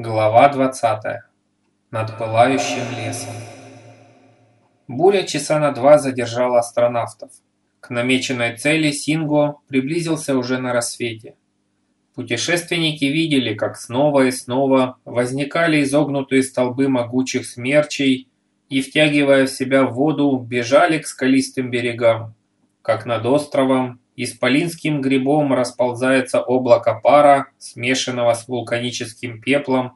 Глава 20. Над пылающим лесом. Буря часа на два задержала астронавтов. К намеченной цели Синго приблизился уже на рассвете. Путешественники видели, как снова и снова возникали изогнутые столбы могучих смерчей и, втягивая в себя воду, бежали к скалистым берегам, как над островом исполинским грибом расползается облако пара, смешанного с вулканическим пеплом,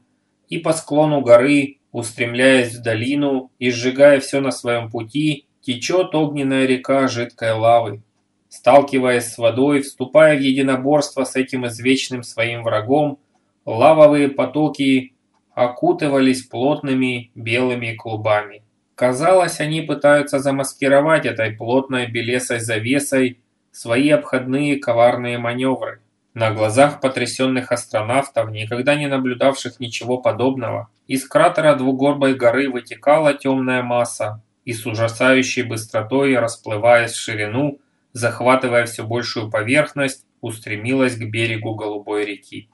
и по склону горы, устремляясь в долину и сжигая все на своем пути, течет огненная река жидкой лавы. Сталкиваясь с водой, вступая в единоборство с этим извечным своим врагом, лавовые потоки окутывались плотными белыми клубами. Казалось, они пытаются замаскировать этой плотной белесой завесой свои обходные коварные маневры. На глазах потрясенных астронавтов, никогда не наблюдавших ничего подобного, из кратера двугорбой горы вытекала темная масса и с ужасающей быстротой, расплываясь в ширину, захватывая все большую поверхность, устремилась к берегу Голубой реки.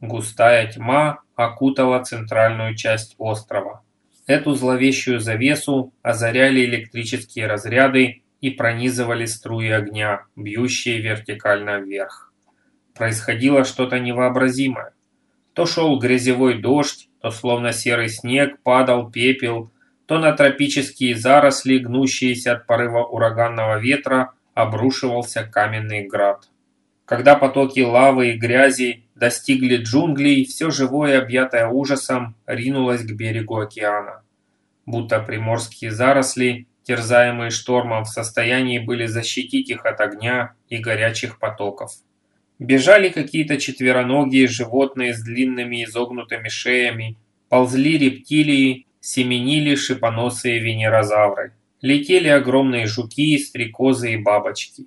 Густая тьма окутала центральную часть острова. Эту зловещую завесу озаряли электрические разряды и пронизывали струи огня, бьющие вертикально вверх. Происходило что-то невообразимое. То шел грязевой дождь, то словно серый снег падал пепел, то на тропические заросли, гнущиеся от порыва ураганного ветра, обрушивался каменный град. Когда потоки лавы и грязи достигли джунглей, все живое, объятое ужасом, ринулось к берегу океана. Будто приморские заросли терзаемые штормом, в состоянии были защитить их от огня и горячих потоков. Бежали какие-то четвероногие животные с длинными изогнутыми шеями, ползли рептилии, семенили шипоносые венерозавры, летели огромные жуки, стрекозы и бабочки.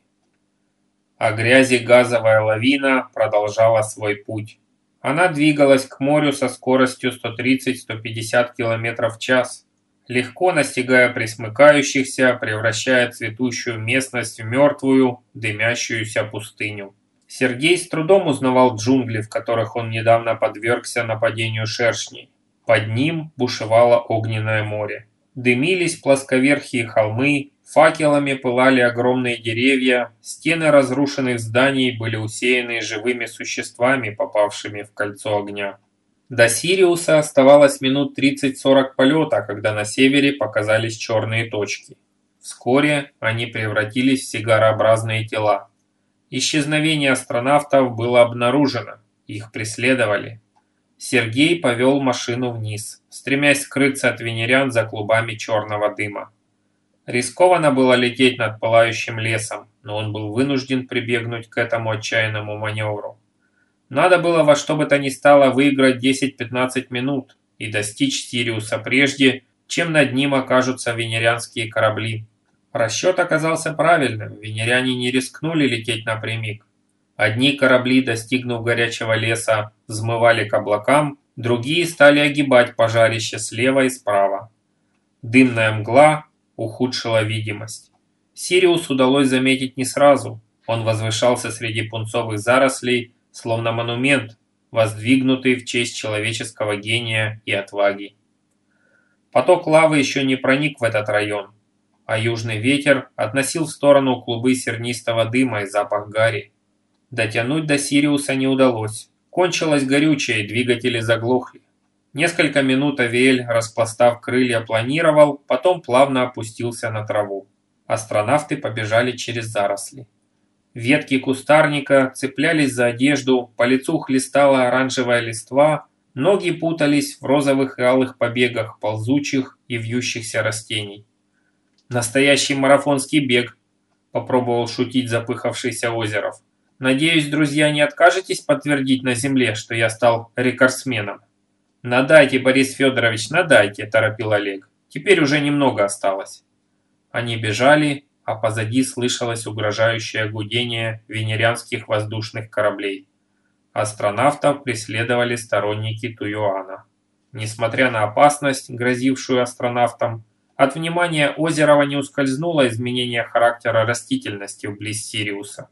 А грязи газовая лавина продолжала свой путь. Она двигалась к морю со скоростью 130-150 км в час легко настигая присмыкающихся, превращая цветущую местность в мертвую, дымящуюся пустыню. Сергей с трудом узнавал джунгли, в которых он недавно подвергся нападению шершней. Под ним бушевало огненное море. Дымились плосковерхие холмы, факелами пылали огромные деревья, стены разрушенных зданий были усеяны живыми существами, попавшими в кольцо огня. До Сириуса оставалось минут 30-40 полета, когда на севере показались черные точки. Вскоре они превратились в сигарообразные тела. Исчезновение астронавтов было обнаружено, их преследовали. Сергей повел машину вниз, стремясь скрыться от венерян за клубами черного дыма. Рискованно было лететь над пылающим лесом, но он был вынужден прибегнуть к этому отчаянному маневру. Надо было во что бы то ни стало выиграть 10-15 минут и достичь Сириуса прежде, чем над ним окажутся венерианские корабли. Расчет оказался правильным, венеряне не рискнули лететь напрямик. Одни корабли, достигнув горячего леса, взмывали к облакам, другие стали огибать пожарище слева и справа. Дымная мгла ухудшила видимость. Сириус удалось заметить не сразу. Он возвышался среди пунцовых зарослей, словно монумент, воздвигнутый в честь человеческого гения и отваги. Поток лавы еще не проник в этот район, а южный ветер относил в сторону клубы сернистого дыма и запах гари. Дотянуть до Сириуса не удалось. Кончилось горючее, двигатели заглохли. Несколько минут Авиэль, распластав крылья, планировал, потом плавно опустился на траву. Астронавты побежали через заросли. Ветки кустарника цеплялись за одежду, по лицу хлестала оранжевая листва, ноги путались в розовых и алых побегах ползучих и вьющихся растений. «Настоящий марафонский бег», – попробовал шутить запыхавшийся Озеров. «Надеюсь, друзья, не откажетесь подтвердить на земле, что я стал рекордсменом?» «Надайте, Борис Федорович, надайте», – торопил Олег. «Теперь уже немного осталось». Они бежали, а позади слышалось угрожающее гудение венерианских воздушных кораблей. Астронавтов преследовали сторонники Туюана. Несмотря на опасность, грозившую астронавтам, от внимания Озерова не ускользнуло изменение характера растительности вблизи Сириуса.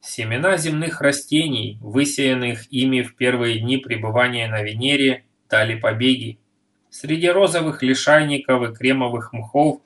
Семена земных растений, высеянных ими в первые дни пребывания на Венере, дали побеги. Среди розовых лишайников и кремовых мхов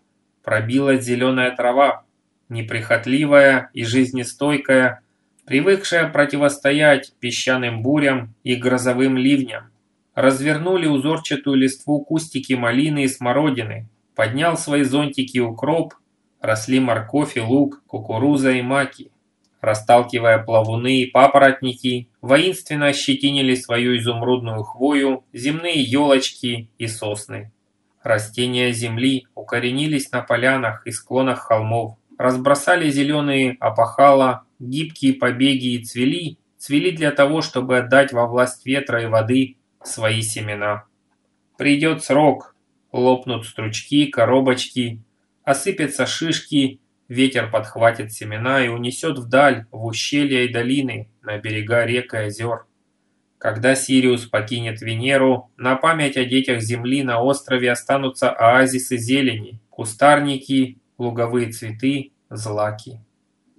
пробилась зеленая трава, неприхотливая и жизнестойкая, привыкшая противостоять песчаным бурям и грозовым ливням. Развернули узорчатую листву кустики малины и смородины, поднял свои зонтики укроп, росли морковь и лук, кукуруза и маки. Расталкивая плавуны и папоротники, воинственно ощетинили свою изумрудную хвою земные елочки и сосны. Растения земли укоренились на полянах и склонах холмов, разбросали зеленые опахала, гибкие побеги и цвели, цвели для того, чтобы отдать во власть ветра и воды свои семена. Придет срок, лопнут стручки, коробочки, осыпятся шишки, ветер подхватит семена и унесет вдаль, в ущелья и долины, на берега рек и озер. Когда Сириус покинет Венеру, на память о детях Земли на острове останутся оазисы зелени, кустарники, луговые цветы, злаки.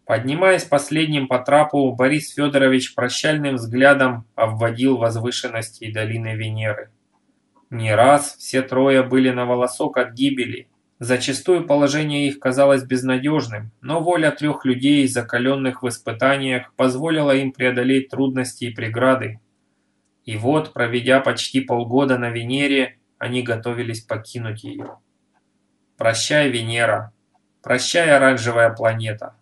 Поднимаясь последним по трапу, Борис Федорович прощальным взглядом обводил возвышенности и долины Венеры. Не раз все трое были на волосок от гибели. Зачастую положение их казалось безнадежным, но воля трех людей, закаленных в испытаниях, позволила им преодолеть трудности и преграды, и вот, проведя почти полгода на Венере, они готовились покинуть ее. «Прощай, Венера! Прощай, оранжевая планета!»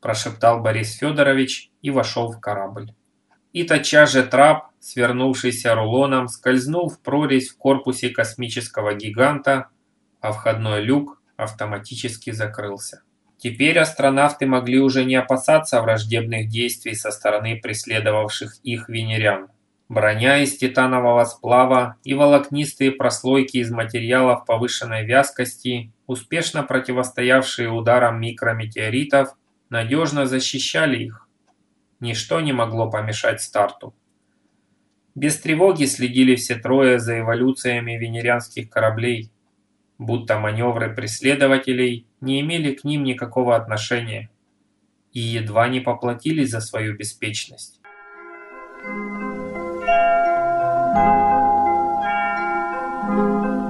прошептал Борис Федорович и вошел в корабль. И тотчас же трап, свернувшийся рулоном, скользнул в прорезь в корпусе космического гиганта, а входной люк автоматически закрылся. Теперь астронавты могли уже не опасаться враждебных действий со стороны преследовавших их венерян. Броня из титанового сплава и волокнистые прослойки из материалов повышенной вязкости, успешно противостоявшие ударам микрометеоритов, надежно защищали их. Ничто не могло помешать старту. Без тревоги следили все трое за эволюциями венерианских кораблей, будто маневры преследователей не имели к ним никакого отношения и едва не поплатились за свою беспечность. Thank you.